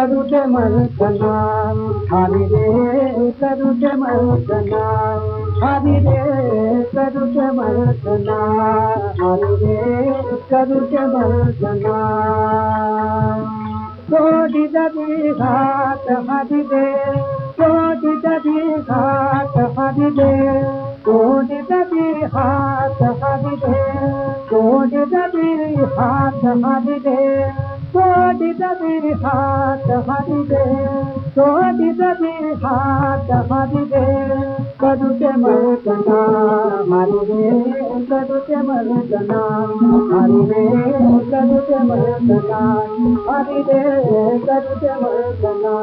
करुटे मर्दना हरि रे करुटे मर्दना हरि रे करुटे मर्दना हरि रे करुटे मर्दना कोटि दधि घाट हरि रे कोटि दधि घाट हरि रे कोटि दधि हाथ हरि रे कोटि दधि हाथ हरि रे कोटि दधि हाथ हरि रे कोटि दधि हाथ हरि रे करुटे मर्दना हरि रे करुटे मर्दना हरि हरि रे करुटे मर्दना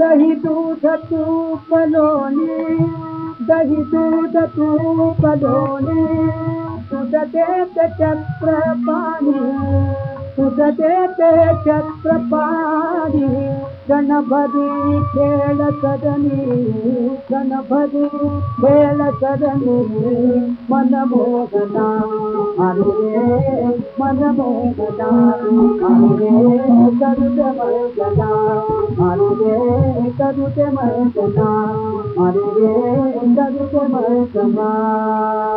दही तूप लोणी दही दूध तूप लोणी दूध देते चक्र पाणी दूध देते चक्र पाणी गणपती खेळ सदनी गणपती खेळ सदनी मन मोहना हरे रे मन मोहना हरे रे करुट मर्दना हरे रे करुट मर्दना हरे रे करुट मर्दना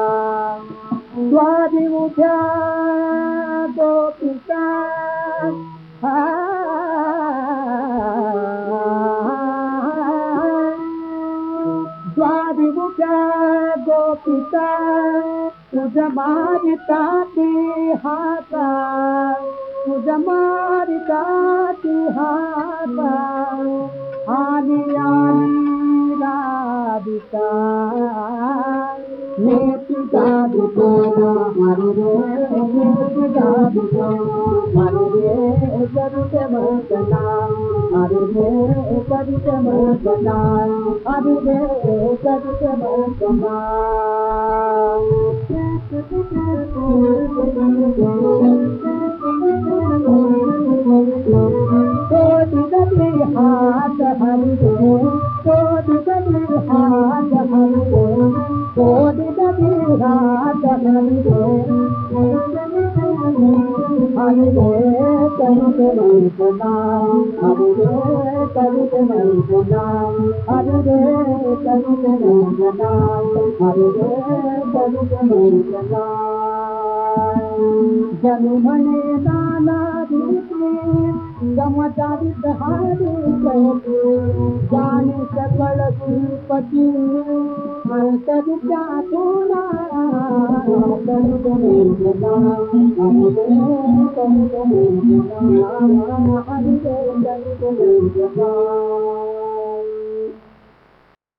स्वारी उठ्या गोपिका स्वारी उठ्या गोपिका तुझ मारिता ती हाता मारिता ती हाथ हरि रे कोटि दधि हाथ हरि रे हरि रे हरि रे करुत मर्दना हरि रे रे